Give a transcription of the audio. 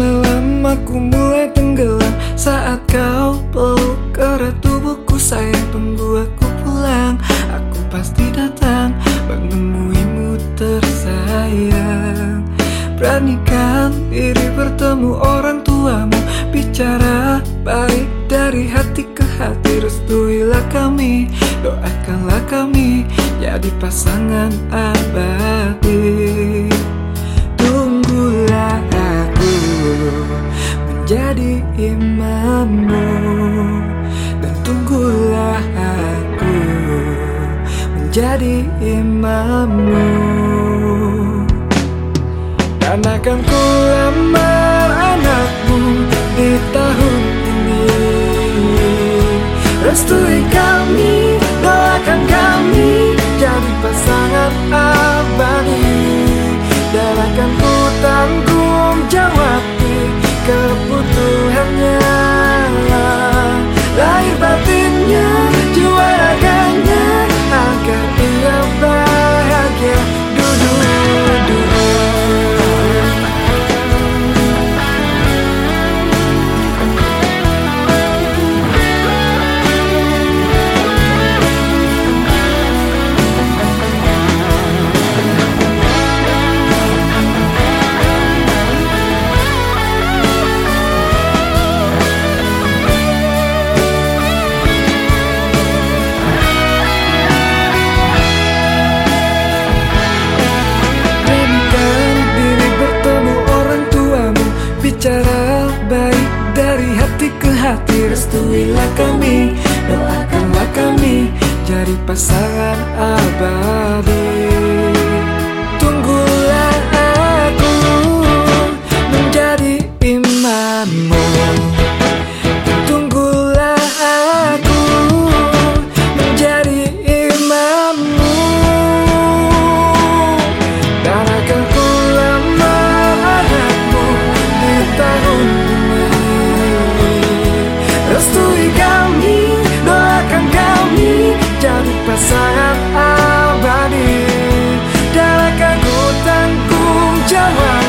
malam aku mulai tenggelam Saat kau peluk erat tubuhku sayang Tunggu aku pulang. Aku pasti datang Menemuimu tersayang. Beranikan diri bertemu orang tuamu Bicara baik dari hati ke hati Restuilah kami Doakanlah kami Jadi pasangan abadi menjadi imammu. Dan akan ku lamar anakmu di tahun ini. Restui kami, doakan kami jadi pasangan abadi. Dan akan ku tanggung restuilah kami Doakanlah kami jadi pasangan abadi. Tunggulah aku menjadi imammu sangat abadi. Dalam tanggung jawab?